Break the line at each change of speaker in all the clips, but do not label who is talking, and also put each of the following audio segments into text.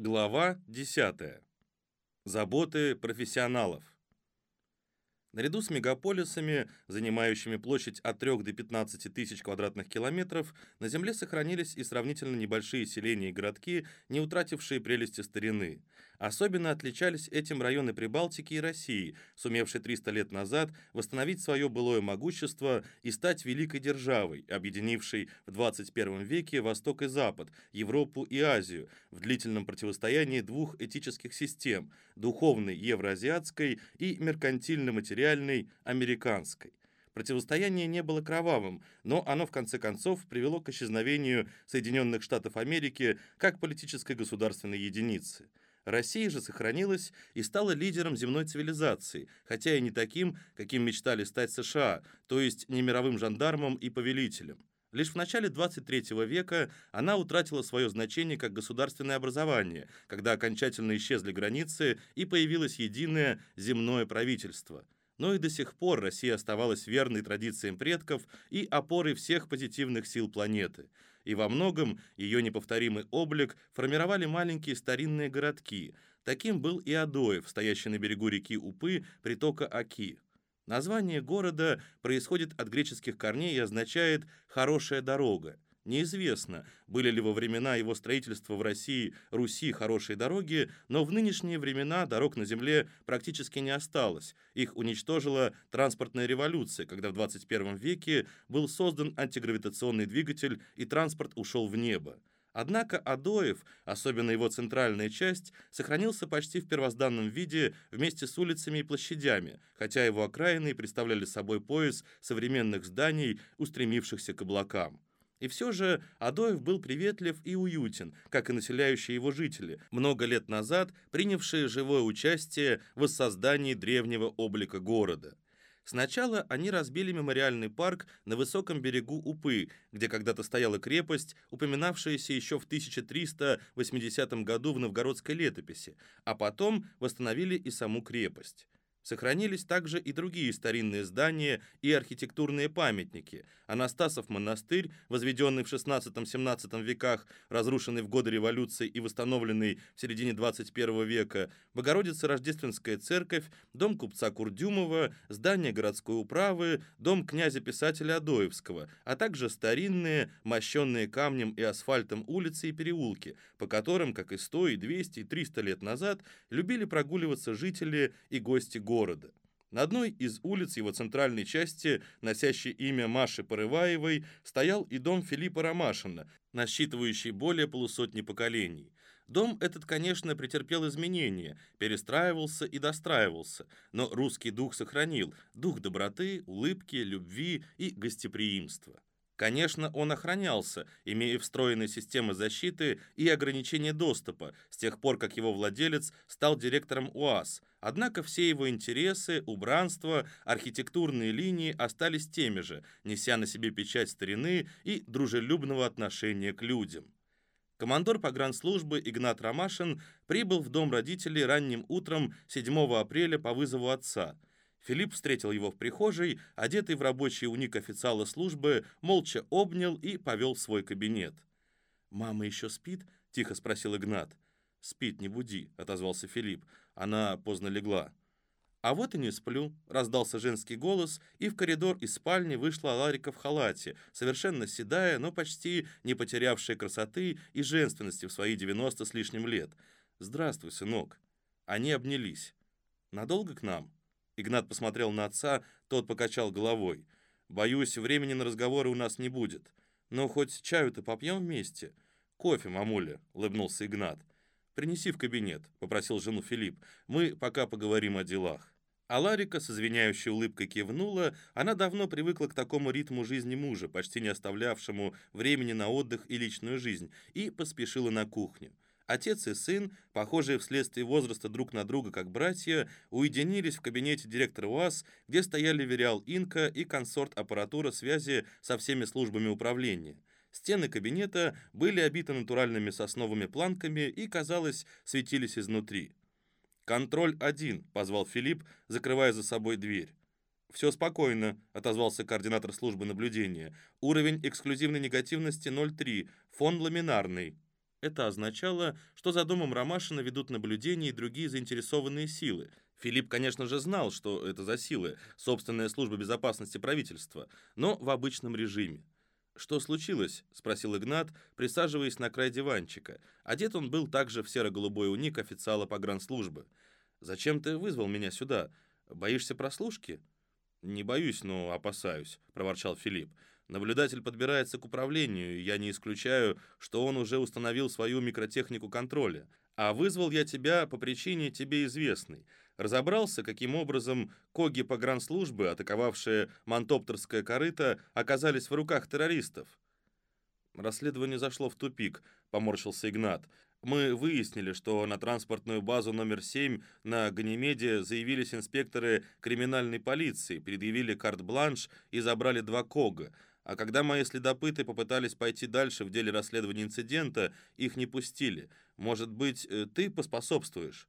Глава 10. Заботы профессионалов. Наряду с мегаполисами, занимающими площадь от 3 до 15 тысяч квадратных километров, на Земле сохранились и сравнительно небольшие селения и городки, не утратившие прелести старины. Особенно отличались этим районы Прибалтики и России, сумевшие 300 лет назад восстановить свое былое могущество и стать великой державой, объединившей в 21 веке Восток и Запад, Европу и Азию, в длительном противостоянии двух этических систем – духовной евроазиатской и меркантильно-материальной американской. Противостояние не было кровавым, но оно в конце концов привело к исчезновению Соединенных Штатов Америки как политической государственной единицы. Россия же сохранилась и стала лидером земной цивилизации, хотя и не таким, каким мечтали стать США, то есть не мировым жандармом и повелителем. Лишь в начале 23 века она утратила свое значение как государственное образование, когда окончательно исчезли границы и появилось единое земное правительство – но и до сих пор Россия оставалась верной традициям предков и опорой всех позитивных сил планеты. И во многом ее неповторимый облик формировали маленькие старинные городки. Таким был и Адоев, стоящий на берегу реки Упы, притока Аки. Название города происходит от греческих корней и означает «хорошая дорога». Неизвестно, были ли во времена его строительства в России, Руси хорошие дороги, но в нынешние времена дорог на земле практически не осталось. Их уничтожила транспортная революция, когда в 21 веке был создан антигравитационный двигатель и транспорт ушел в небо. Однако Адоев, особенно его центральная часть, сохранился почти в первозданном виде вместе с улицами и площадями, хотя его окраины представляли собой пояс современных зданий, устремившихся к облакам. И все же Адоев был приветлив и уютен, как и населяющие его жители, много лет назад принявшие живое участие в воссоздании древнего облика города. Сначала они разбили мемориальный парк на высоком берегу Упы, где когда-то стояла крепость, упоминавшаяся еще в 1380 году в новгородской летописи, а потом восстановили и саму крепость. Сохранились также и другие старинные здания и архитектурные памятники. Анастасов монастырь, возведенный в XVI-XVII веках, разрушенный в годы революции и восстановленный в середине XXI века, Богородица Рождественская церковь, дом купца Курдюмова, здание городской управы, дом князя-писателя Адоевского, а также старинные, мощенные камнем и асфальтом улицы и переулки, по которым, как и 100, и 200, и 300 лет назад, любили прогуливаться жители и гости города города. На одной из улиц его центральной части, носящей имя Маши Порываевой, стоял и дом Филиппа Ромашина, насчитывающий более полусотни поколений. Дом этот, конечно, претерпел изменения, перестраивался и достраивался, но русский дух сохранил, дух доброты, улыбки, любви и гостеприимства. Конечно, он охранялся, имея встроенные системы защиты и ограничения доступа, с тех пор, как его владелец стал директором УАЗ. Однако все его интересы, убранство, архитектурные линии остались теми же, неся на себе печать старины и дружелюбного отношения к людям. Командор погранслужбы Игнат Ромашин прибыл в дом родителей ранним утром 7 апреля по вызову отца – Филипп встретил его в прихожей, одетый в рабочий уник официала службы, молча обнял и повел в свой кабинет. «Мама еще спит?» — тихо спросил Игнат. «Спит, не буди», — отозвался Филипп. Она поздно легла. «А вот и не сплю», — раздался женский голос, и в коридор из спальни вышла Ларика в халате, совершенно седая, но почти не потерявшая красоты и женственности в свои 90 с лишним лет. «Здравствуй, сынок». Они обнялись. «Надолго к нам?» Игнат посмотрел на отца, тот покачал головой. «Боюсь, времени на разговоры у нас не будет. Но хоть чаю-то попьем вместе?» «Кофе, мамуля», — улыбнулся Игнат. «Принеси в кабинет», — попросил жену Филипп. «Мы пока поговорим о делах». А Ларика с извиняющей улыбкой кивнула, она давно привыкла к такому ритму жизни мужа, почти не оставлявшему времени на отдых и личную жизнь, и поспешила на кухню. Отец и сын, похожие вследствие возраста друг на друга как братья, уединились в кабинете директора УАЗ, где стояли Вериал Инка и консорт аппаратура связи со всеми службами управления. Стены кабинета были обиты натуральными сосновыми планками и, казалось, светились изнутри. «Контроль один», — позвал Филипп, закрывая за собой дверь. «Все спокойно», — отозвался координатор службы наблюдения. «Уровень эксклюзивной негативности 0,3, фон ламинарный». Это означало, что за домом Ромашина ведут наблюдения и другие заинтересованные силы. Филипп, конечно же, знал, что это за силы, собственная служба безопасности правительства, но в обычном режиме. «Что случилось?» — спросил Игнат, присаживаясь на край диванчика. Одет он был также в серо-голубой уник официала погранслужбы. «Зачем ты вызвал меня сюда? Боишься прослушки?» «Не боюсь, но опасаюсь», — проворчал Филипп. «Наблюдатель подбирается к управлению, и я не исключаю, что он уже установил свою микротехнику контроля. А вызвал я тебя по причине тебе известной. Разобрался, каким образом коги погранслужбы, атаковавшие Монтоптерское корыто, оказались в руках террористов. Расследование зашло в тупик, поморщился Игнат. Мы выяснили, что на транспортную базу номер 7 на Ганимеде заявились инспекторы криминальной полиции, предъявили карт-бланш и забрали два кога. А когда мои следопыты попытались пойти дальше в деле расследования инцидента, их не пустили. Может быть, э, ты поспособствуешь?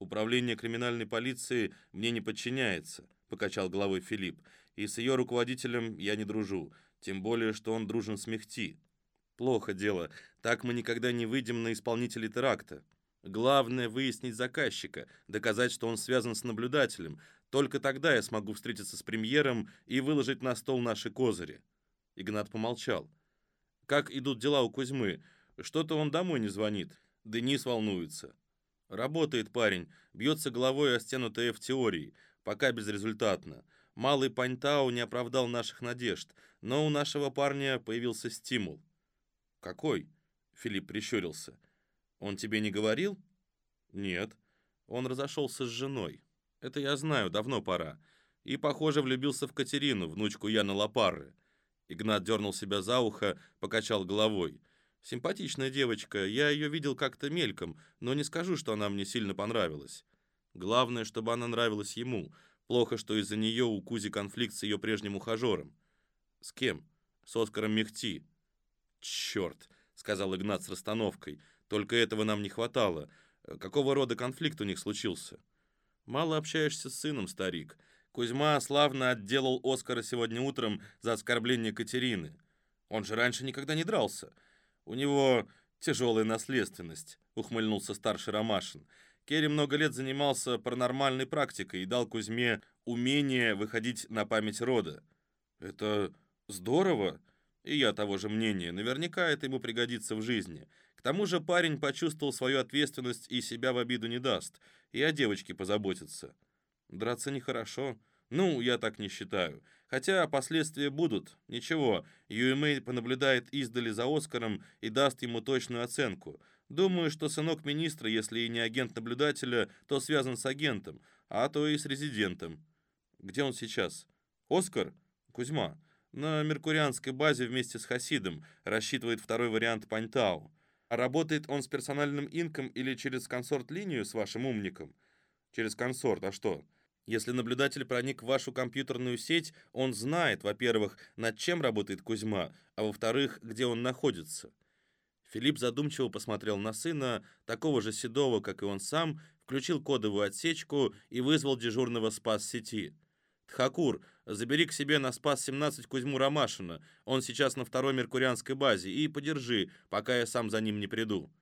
«Управление криминальной полиции мне не подчиняется», — покачал головой Филипп, «и с ее руководителем я не дружу, тем более, что он дружен с Мехти». «Плохо дело. Так мы никогда не выйдем на исполнителей теракта. Главное — выяснить заказчика, доказать, что он связан с наблюдателем. Только тогда я смогу встретиться с премьером и выложить на стол наши козыри». Игнат помолчал. «Как идут дела у Кузьмы? Что-то он домой не звонит. Денис волнуется. Работает парень, бьется головой о стену ТФ теории, пока безрезультатно. Малый Паньтау не оправдал наших надежд, но у нашего парня появился стимул. «Какой?» — Филипп прищурился. «Он тебе не говорил?» «Нет. Он разошелся с женой. Это я знаю, давно пора. И, похоже, влюбился в Катерину, внучку Яна Лапары». Игнат дернул себя за ухо, покачал головой. Симпатичная девочка, я ее видел как-то мельком, но не скажу, что она мне сильно понравилась. Главное, чтобы она нравилась ему. Плохо, что из-за нее у Кузи конфликт с ее прежним ухажером. С кем? С Оскаром Мехти. Черт, сказал Игнат с расстановкой. Только этого нам не хватало. Какого рода конфликт у них случился? Мало общаешься с сыном, старик. Кузьма славно отделал Оскара сегодня утром за оскорбление Катерины. Он же раньше никогда не дрался. «У него тяжелая наследственность», — ухмыльнулся старший Ромашин. Керри много лет занимался паранормальной практикой и дал Кузьме умение выходить на память рода. «Это здорово», и я того же мнения. Наверняка это ему пригодится в жизни. К тому же парень почувствовал свою ответственность и себя в обиду не даст. И о девочке позаботится. Драться нехорошо. Ну, я так не считаю. Хотя последствия будут. Ничего, UMA понаблюдает издали за Оскаром и даст ему точную оценку. Думаю, что сынок министра, если и не агент наблюдателя, то связан с агентом, а то и с резидентом. Где он сейчас? Оскар? Кузьма. На меркурианской базе вместе с Хасидом. Рассчитывает второй вариант Паньтау. А работает он с персональным инком или через консорт-линию с вашим умником? Через консорт, а что? Если наблюдатель проник в вашу компьютерную сеть, он знает, во-первых, над чем работает Кузьма, а во-вторых, где он находится. Филипп задумчиво посмотрел на сына, такого же седого, как и он сам, включил кодовую отсечку и вызвал дежурного спас-сети. «Тхакур, забери к себе на спас-17 Кузьму Ромашина, он сейчас на второй меркурианской базе, и подержи, пока я сам за ним не приду».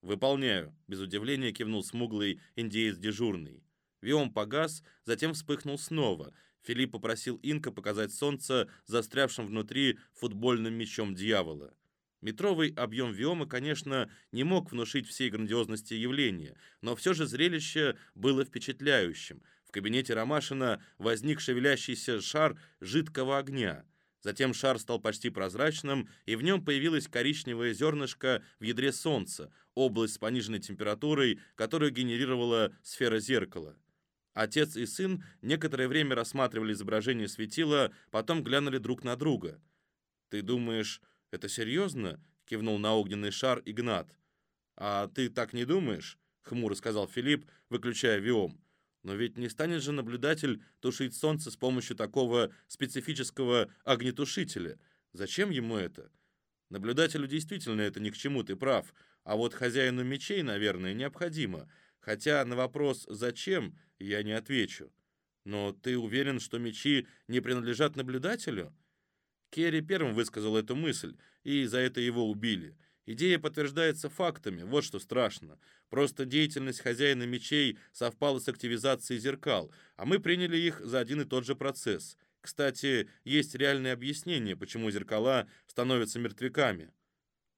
«Выполняю», — без удивления кивнул смуглый индеец дежурный. Виом погас, затем вспыхнул снова. Филипп попросил Инка показать солнце застрявшим внутри футбольным мячом дьявола. Метровый объем Виома, конечно, не мог внушить всей грандиозности явления, но все же зрелище было впечатляющим. В кабинете Ромашина возник шевелящийся шар жидкого огня. Затем шар стал почти прозрачным, и в нем появилось коричневое зернышко в ядре Солнца, область с пониженной температурой, которую генерировала сфера зеркала. Отец и сын некоторое время рассматривали изображение светила, потом глянули друг на друга. «Ты думаешь, это серьезно?» — кивнул на огненный шар Игнат. «А ты так не думаешь?» — хмуро сказал Филипп, выключая виом. «Но ведь не станет же наблюдатель тушить солнце с помощью такого специфического огнетушителя. Зачем ему это?» Наблюдателю действительно это ни к чему, ты прав. А вот хозяину мечей, наверное, необходимо. Хотя на вопрос «зачем?» Я не отвечу. Но ты уверен, что мечи не принадлежат наблюдателю? Керри первым высказал эту мысль, и за это его убили. Идея подтверждается фактами, вот что страшно. Просто деятельность хозяина мечей совпала с активизацией зеркал, а мы приняли их за один и тот же процесс. Кстати, есть реальное объяснение, почему зеркала становятся мертвяками.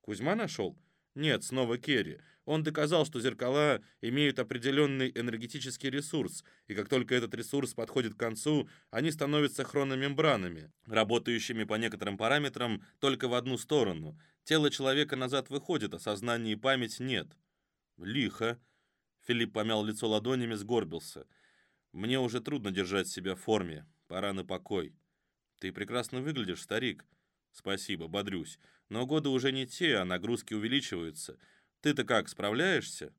Кузьма нашел? Нет, снова Керри. Он доказал, что зеркала имеют определенный энергетический ресурс, и как только этот ресурс подходит к концу, они становятся хрономембранами, работающими по некоторым параметрам только в одну сторону. Тело человека назад выходит, а сознание и память нет. Лихо. Филипп помял лицо ладонями, сгорбился. Мне уже трудно держать себя в форме. Пора на покой. Ты прекрасно выглядишь, старик. Спасибо, бодрюсь. Но годы уже не те, а нагрузки увеличиваются. Ты-то как, справляешься?»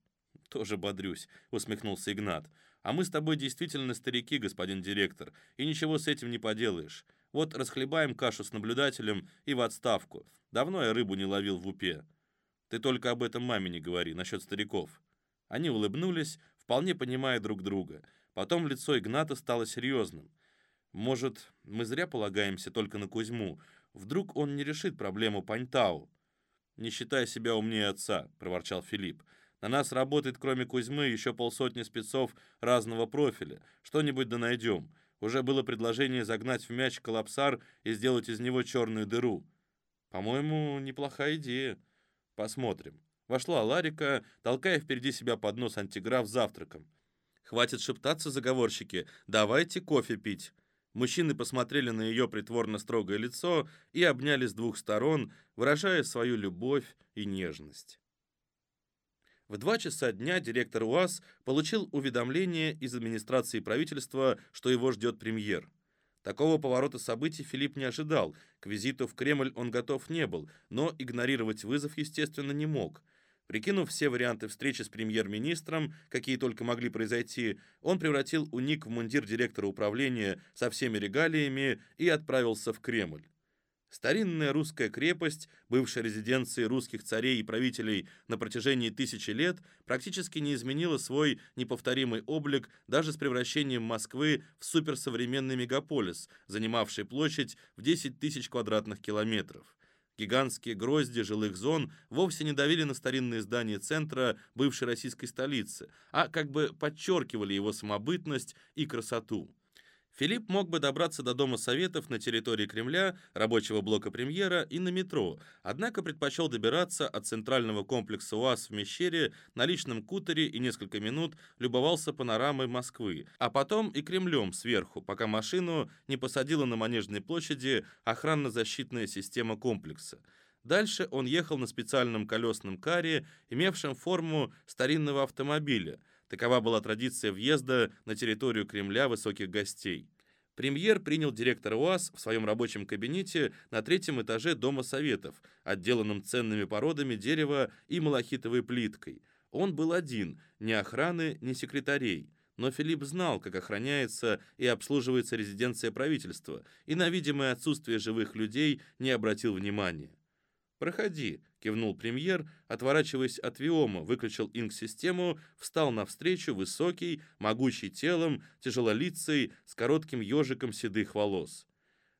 «Тоже бодрюсь», — усмехнулся Игнат. «А мы с тобой действительно старики, господин директор, и ничего с этим не поделаешь. Вот расхлебаем кашу с наблюдателем и в отставку. Давно я рыбу не ловил в упе. Ты только об этом маме не говори, насчет стариков». Они улыбнулись, вполне понимая друг друга. Потом лицо Игната стало серьезным. «Может, мы зря полагаемся только на Кузьму? Вдруг он не решит проблему Паньтау?» «Не считай себя умнее отца», — проворчал Филипп. «На нас работает, кроме Кузьмы, еще полсотни спецов разного профиля. Что-нибудь да найдем. Уже было предложение загнать в мяч коллапсар и сделать из него черную дыру. По-моему, неплохая идея. Посмотрим». Вошла Ларика, толкая впереди себя поднос антиграф завтраком. «Хватит шептаться, заговорщики, давайте кофе пить». Мужчины посмотрели на ее притворно строгое лицо и обняли с двух сторон, выражая свою любовь и нежность. В два часа дня директор УАЗ получил уведомление из администрации правительства, что его ждет премьер. Такого поворота событий Филипп не ожидал. К визиту в Кремль он готов не был, но игнорировать вызов, естественно, не мог – Прикинув все варианты встречи с премьер-министром, какие только могли произойти, он превратил уник в мундир директора управления со всеми регалиями и отправился в Кремль. Старинная русская крепость, бывшая резиденцией русских царей и правителей на протяжении тысячи лет, практически не изменила свой неповторимый облик даже с превращением Москвы в суперсовременный мегаполис, занимавший площадь в 10 тысяч квадратных километров. Гигантские грозди жилых зон вовсе не давили на старинные здания центра бывшей российской столицы, а как бы подчеркивали его самобытность и красоту. Филипп мог бы добраться до Дома Советов на территории Кремля, рабочего блока премьера и на метро, однако предпочел добираться от центрального комплекса УАЗ в Мещере на личном кутере и несколько минут любовался панорамой Москвы, а потом и Кремлем сверху, пока машину не посадила на Манежной площади охранно-защитная система комплекса. Дальше он ехал на специальном колесном каре, имевшем форму старинного автомобиля – Такова была традиция въезда на территорию Кремля высоких гостей. Премьер принял директора УАЗ в своем рабочем кабинете на третьем этаже Дома Советов, отделанном ценными породами дерева и малахитовой плиткой. Он был один, ни охраны, ни секретарей. Но Филипп знал, как охраняется и обслуживается резиденция правительства, и на видимое отсутствие живых людей не обратил внимания. «Проходи», — кивнул премьер, отворачиваясь от Виома, выключил инк-систему, встал навстречу, высокий, могучий телом, тяжелолицей, с коротким ежиком седых волос.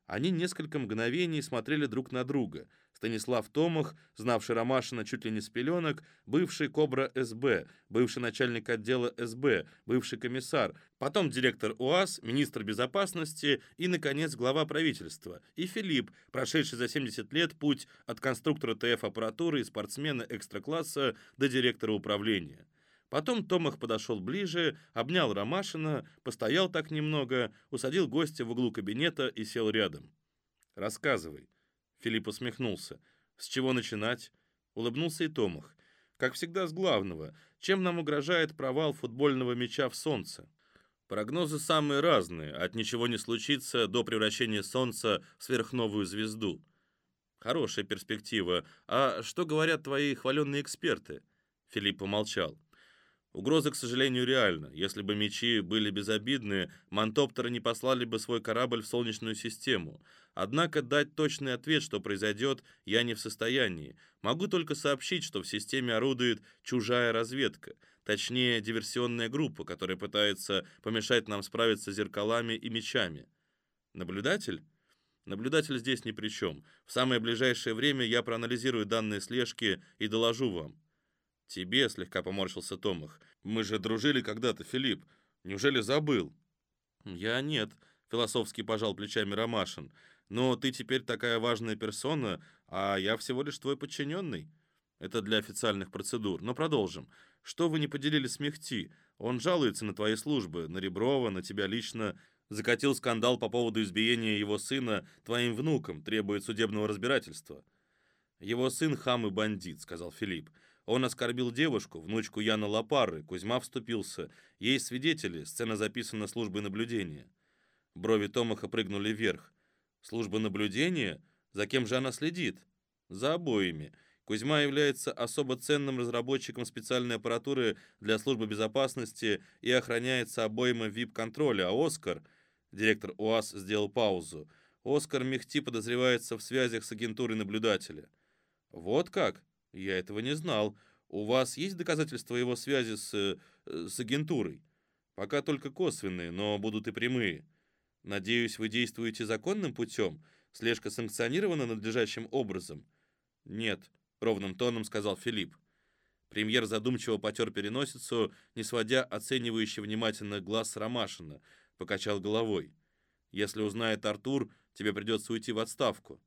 Они несколько мгновений смотрели друг на друга — Станислав Томах, знавший Ромашина чуть ли не с пеленок, бывший Кобра СБ, бывший начальник отдела СБ, бывший комиссар, потом директор УАЗ, министр безопасности и, наконец, глава правительства. И Филипп, прошедший за 70 лет путь от конструктора ТФ-аппаратуры и спортсмена экстра-класса до директора управления. Потом Томах подошел ближе, обнял Ромашина, постоял так немного, усадил гостя в углу кабинета и сел рядом. «Рассказывай». Филипп усмехнулся. «С чего начинать?» Улыбнулся и Томах. «Как всегда, с главного. Чем нам угрожает провал футбольного мяча в Солнце?» Прогнозы самые разные, от ничего не случится до превращения Солнца в сверхновую звезду. Хорошая перспектива. А что говорят твои хваленные эксперты? Филипп помолчал. Угроза, к сожалению, реальна. Если бы мечи были безобидны, мантоптеры не послали бы свой корабль в Солнечную систему. Однако дать точный ответ, что произойдет, я не в состоянии. Могу только сообщить, что в системе орудует чужая разведка. Точнее, диверсионная группа, которая пытается помешать нам справиться с зеркалами и мечами. Наблюдатель? Наблюдатель здесь ни при чем. В самое ближайшее время я проанализирую данные слежки и доложу вам». «Тебе», — слегка поморщился Томах. «Мы же дружили когда-то, Филипп. Неужели забыл?» «Я нет», — философски пожал плечами Ромашин. «Но ты теперь такая важная персона, а я всего лишь твой подчиненный». Это для официальных процедур. Но продолжим. Что вы не поделили с Мехти? Он жалуется на твои службы, на Реброва, на тебя лично. Закатил скандал по поводу избиения его сына твоим внуком, требует судебного разбирательства. Его сын хам и бандит, сказал Филипп. Он оскорбил девушку, внучку Яна Лапары, Кузьма вступился. Есть свидетели, сцена записана службой наблюдения. Брови Томаха прыгнули вверх. Служба наблюдения? За кем же она следит? За обоими. Кузьма является особо ценным разработчиком специальной аппаратуры для службы безопасности и охраняется обоймой VIP-контроля, а Оскар, директор УАЗ сделал паузу, Оскар Мехти подозревается в связях с агентурой наблюдателя. Вот как? Я этого не знал. У вас есть доказательства его связи с, э, с агентурой? Пока только косвенные, но будут и прямые. Надеюсь, вы действуете законным путем? Слежка санкционирована надлежащим образом? Нет, — ровным тоном сказал Филипп. Премьер задумчиво потер переносицу, не сводя оценивающий внимательно глаз Ромашина, покачал головой. «Если узнает Артур, тебе придется уйти в отставку.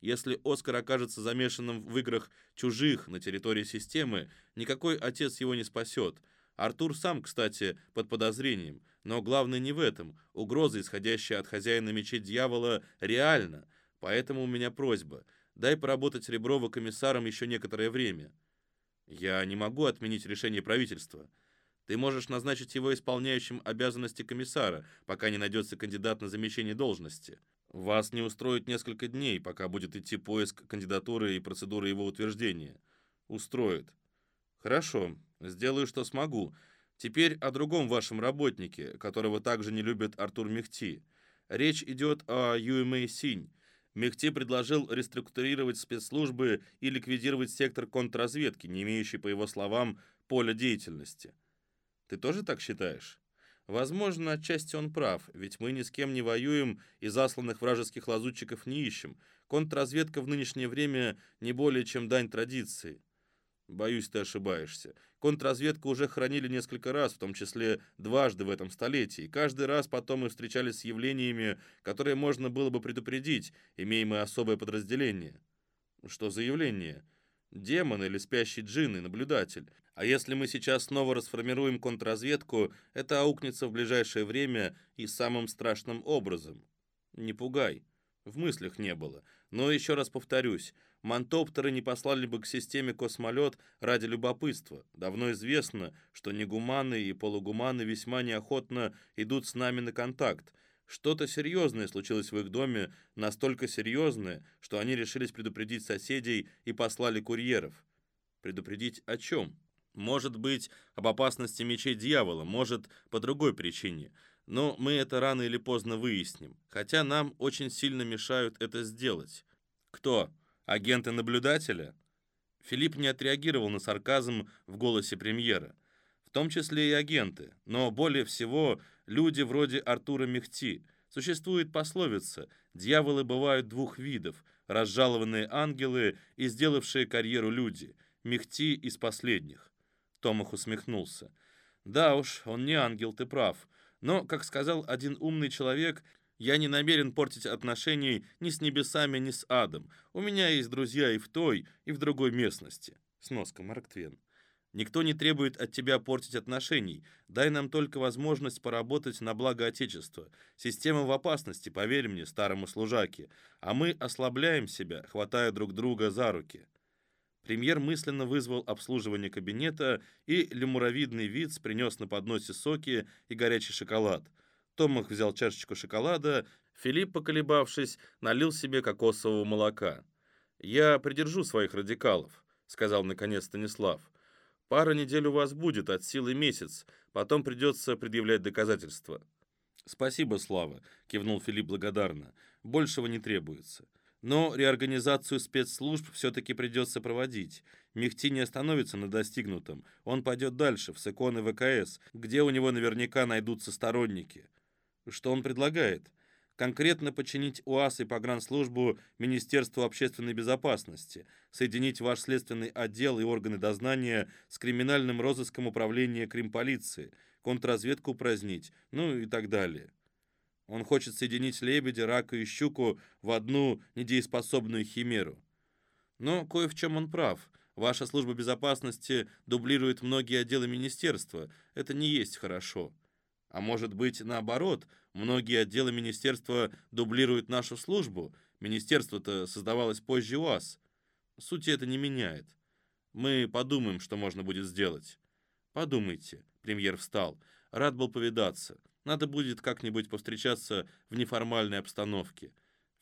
Если Оскар окажется замешанным в играх чужих на территории системы, никакой отец его не спасет. Артур сам, кстати, под подозрением. Но главное не в этом. Угроза, исходящая от хозяина мечей дьявола, реальна. Поэтому у меня просьба — Дай поработать Реброва комиссаром еще некоторое время. Я не могу отменить решение правительства. Ты можешь назначить его исполняющим обязанности комиссара, пока не найдется кандидат на замещение должности. Вас не устроит несколько дней, пока будет идти поиск кандидатуры и процедуры его утверждения. Устроит. Хорошо, сделаю, что смогу. Теперь о другом вашем работнике, которого также не любит Артур Мехти. Речь идет о Юэмэй Синь. Мехти предложил реструктурировать спецслужбы и ликвидировать сектор контрразведки, не имеющий, по его словам, поля деятельности. Ты тоже так считаешь? Возможно, отчасти он прав, ведь мы ни с кем не воюем и засланных вражеских лазутчиков не ищем. Контрразведка в нынешнее время не более чем дань традиции. Боюсь, ты ошибаешься. Контрразведку уже хранили несколько раз, в том числе дважды в этом столетии. Каждый раз потом мы встречались с явлениями, которые можно было бы предупредить, имея мы особое подразделение. Что за явление? Демон или спящий джин и наблюдатель. А если мы сейчас снова расформируем контрразведку, это аукнется в ближайшее время и самым страшным образом. Не пугай. В мыслях не было. Но еще раз повторюсь, мантоптеры не послали бы к системе космолет ради любопытства. Давно известно, что негуманы и полугуманы весьма неохотно идут с нами на контакт. Что-то серьезное случилось в их доме, настолько серьезное, что они решились предупредить соседей и послали курьеров. Предупредить о чем? Может быть, об опасности мечей дьявола, может, по другой причине. Но мы это рано или поздно выясним, хотя нам очень сильно мешают это сделать. Кто? Агенты наблюдателя? Филипп не отреагировал на сарказм в голосе премьера. В том числе и агенты, но более всего люди вроде Артура Мехти. Существует пословица «Дьяволы бывают двух видов, разжалованные ангелы и сделавшие карьеру люди, Мехти из последних». Томах усмехнулся. «Да уж, он не ангел, ты прав. Но, как сказал один умный человек, я не намерен портить отношений ни с небесами, ни с адом. У меня есть друзья и в той, и в другой местности. Сноска Марк Твен. Никто не требует от тебя портить отношений. Дай нам только возможность поработать на благо Отечества. Система в опасности, поверь мне, старому служаке. А мы ослабляем себя, хватая друг друга за руки. Премьер мысленно вызвал обслуживание кабинета, и лемуровидный виц принес на подносе соки и горячий шоколад – Томах взял чашечку шоколада, Филипп, поколебавшись, налил себе кокосового молока. «Я придержу своих радикалов», — сказал наконец Станислав. «Пара недель у вас будет, от силы месяц, потом придется предъявлять доказательства». «Спасибо, Слава», — кивнул Филипп благодарно. «Большего не требуется». Но реорганизацию спецслужб все-таки придется проводить. Мехти не остановится на достигнутом. Он пойдет дальше, в СЭКОН и ВКС, где у него наверняка найдутся сторонники. Что он предлагает? Конкретно подчинить УАЗ и погранслужбу Министерству общественной безопасности, соединить ваш следственный отдел и органы дознания с криминальным розыском управления Кримполиции, контрразведку упразднить, ну и так далее. Он хочет соединить лебедя, рака и щуку в одну недееспособную химеру. Но кое в чем он прав. Ваша служба безопасности дублирует многие отделы министерства. Это не есть хорошо. А может быть, наоборот, многие отделы министерства дублируют нашу службу. Министерство-то создавалось позже вас. Сути это не меняет. Мы подумаем, что можно будет сделать. Подумайте. Премьер встал. Рад был повидаться. Надо будет как-нибудь повстречаться в неформальной обстановке.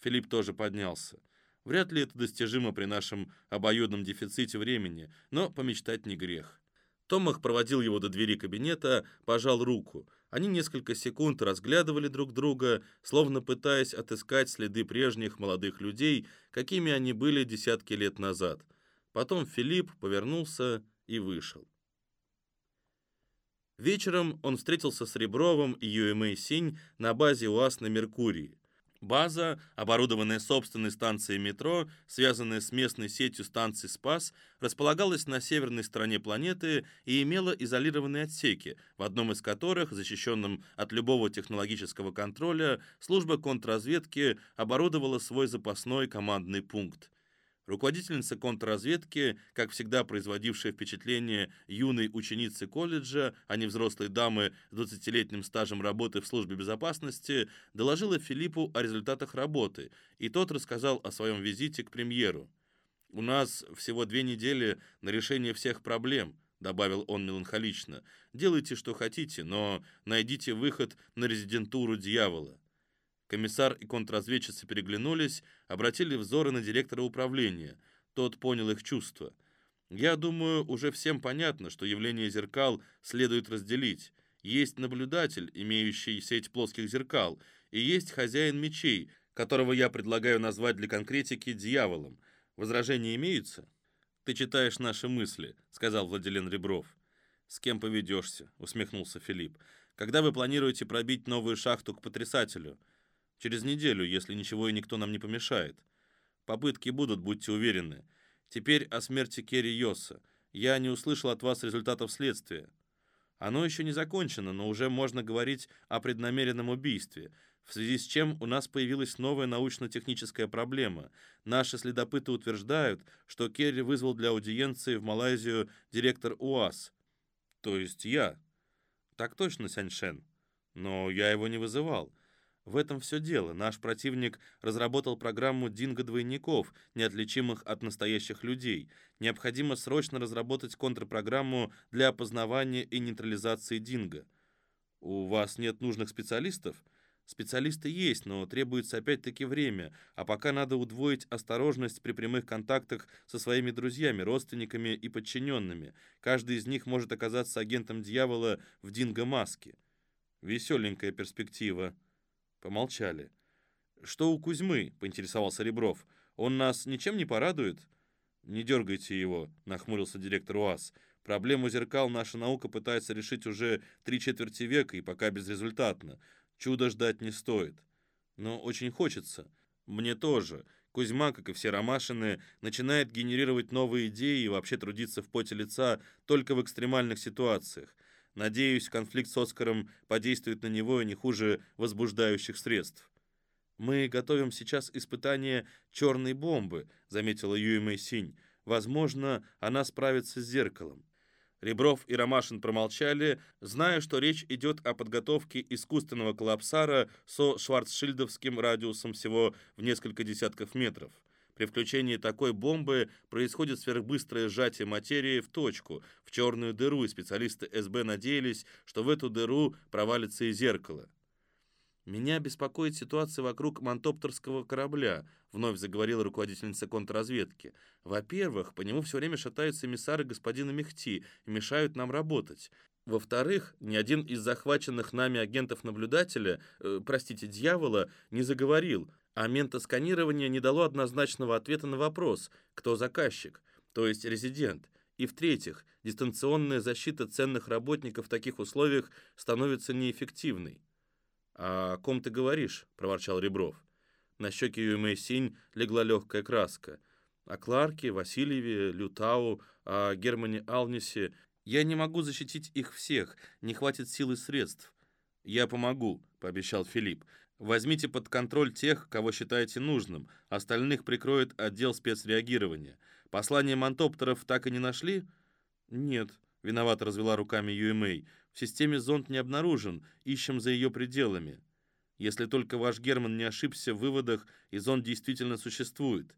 Филипп тоже поднялся. Вряд ли это достижимо при нашем обоюдном дефиците времени, но помечтать не грех. Томах проводил его до двери кабинета, пожал руку. Они несколько секунд разглядывали друг друга, словно пытаясь отыскать следы прежних молодых людей, какими они были десятки лет назад. Потом Филипп повернулся и вышел. Вечером он встретился с Ребровым и Юэмэй Синь на базе УАЗ на Меркурии. База, оборудованная собственной станцией метро, связанная с местной сетью станций «Спас», располагалась на северной стороне планеты и имела изолированные отсеки, в одном из которых, защищенном от любого технологического контроля, служба контрразведки оборудовала свой запасной командный пункт. Руководительница контрразведки, как всегда производившая впечатление юной ученицы колледжа, а не взрослой дамы с 20-летним стажем работы в службе безопасности, доложила Филиппу о результатах работы, и тот рассказал о своем визите к премьеру. «У нас всего две недели на решение всех проблем», — добавил он меланхолично. «Делайте, что хотите, но найдите выход на резидентуру дьявола». Комиссар и контрразведчицы переглянулись, обратили взоры на директора управления. Тот понял их чувства. «Я думаю, уже всем понятно, что явление зеркал следует разделить. Есть наблюдатель, имеющий сеть плоских зеркал, и есть хозяин мечей, которого я предлагаю назвать для конкретики дьяволом. Возражения имеются?» «Ты читаешь наши мысли», — сказал Владилен Ребров. «С кем поведешься?» — усмехнулся Филипп. «Когда вы планируете пробить новую шахту к потрясателю?» Через неделю, если ничего и никто нам не помешает. Попытки будут, будьте уверены. Теперь о смерти Керри Йосса. Я не услышал от вас результатов следствия. Оно еще не закончено, но уже можно говорить о преднамеренном убийстве, в связи с чем у нас появилась новая научно-техническая проблема. Наши следопыты утверждают, что Керри вызвал для аудиенции в Малайзию директор УАЗ. То есть я. Так точно, Сяньшен. Но я его не вызывал. В этом все дело. Наш противник разработал программу динго-двойников, неотличимых от настоящих людей. Необходимо срочно разработать контрпрограмму для опознавания и нейтрализации динго. У вас нет нужных специалистов? Специалисты есть, но требуется опять-таки время, а пока надо удвоить осторожность при прямых контактах со своими друзьями, родственниками и подчиненными. Каждый из них может оказаться агентом дьявола в динго-маске. Веселенькая перспектива. Помолчали. «Что у Кузьмы?» — поинтересовался Ребров. «Он нас ничем не порадует?» «Не дергайте его», — нахмурился директор УАЗ. «Проблему зеркал наша наука пытается решить уже три четверти века и пока безрезультатно. Чудо ждать не стоит. Но очень хочется. Мне тоже. Кузьма, как и все ромашины, начинает генерировать новые идеи и вообще трудиться в поте лица только в экстремальных ситуациях. Надеюсь, конфликт с Оскаром подействует на него не хуже возбуждающих средств. «Мы готовим сейчас испытание черной бомбы», — заметила Юэмэй Синь. «Возможно, она справится с зеркалом». Ребров и Ромашин промолчали, зная, что речь идет о подготовке искусственного коллапсара со шварцшильдовским радиусом всего в несколько десятков метров. При включении такой бомбы происходит сверхбыстрое сжатие материи в точку, в черную дыру, и специалисты СБ надеялись, что в эту дыру провалится и зеркало. «Меня беспокоит ситуация вокруг мантоптерского корабля», вновь заговорила руководительница контрразведки. «Во-первых, по нему все время шатаются эмиссары господина Мехти и мешают нам работать. Во-вторых, ни один из захваченных нами агентов-наблюдателя, э, простите, дьявола, не заговорил, а ментосканирование не дало однозначного ответа на вопрос, кто заказчик, то есть резидент. И в-третьих, дистанционная защита ценных работников в таких условиях становится неэффективной. «А о ком ты говоришь?» — проворчал Ребров. На щеке Юэмэй Синь легла легкая краска. О Кларке, Васильеве, Лютау, о Германе Алнисе. Я не могу защитить их всех, не хватит сил и средств. «Я помогу», — пообещал Филипп. «Возьмите под контроль тех, кого считаете нужным. Остальных прикроет отдел спецреагирования. Послание мантоптеров так и не нашли?» «Нет», — виновато развела руками Юэмэй. «В системе зонд не обнаружен. Ищем за ее пределами. Если только ваш Герман не ошибся в выводах, и зонд действительно существует».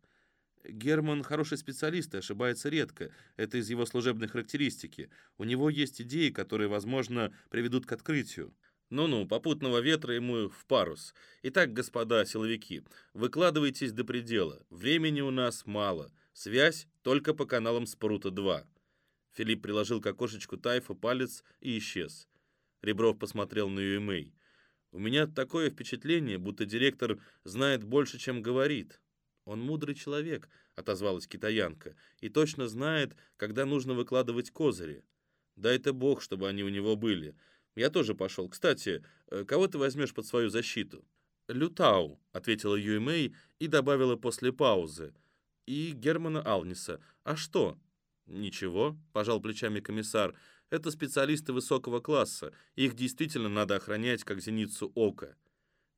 Герман хороший специалист и ошибается редко. Это из его служебной характеристики. У него есть идеи, которые, возможно, приведут к открытию. Ну-ну, попутного ветра ему в парус. Итак, господа силовики, выкладывайтесь до предела. Времени у нас мало. Связь только по каналам Спрута-2. Филипп приложил к окошечку Тайфа палец и исчез. Ребров посмотрел на Юэмэй. «У меня такое впечатление, будто директор знает больше, чем говорит». «Он мудрый человек», — отозвалась китаянка, «и точно знает, когда нужно выкладывать козыри. Дай-то бог, чтобы они у него были. Я тоже пошел. Кстати, э, кого ты возьмешь под свою защиту?» «Лютау», — ответила Юймэй и добавила после паузы. «И Германа Алниса. А что?» «Ничего», — пожал плечами комиссар. «Это специалисты высокого класса. Их действительно надо охранять, как зеницу ока».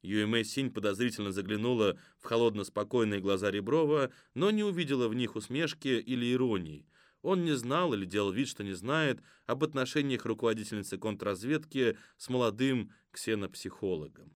Юэмэ Синь подозрительно заглянула в холодно-спокойные глаза Реброва, но не увидела в них усмешки или иронии. Он не знал или делал вид, что не знает об отношениях руководительницы контрразведки с молодым ксенопсихологом.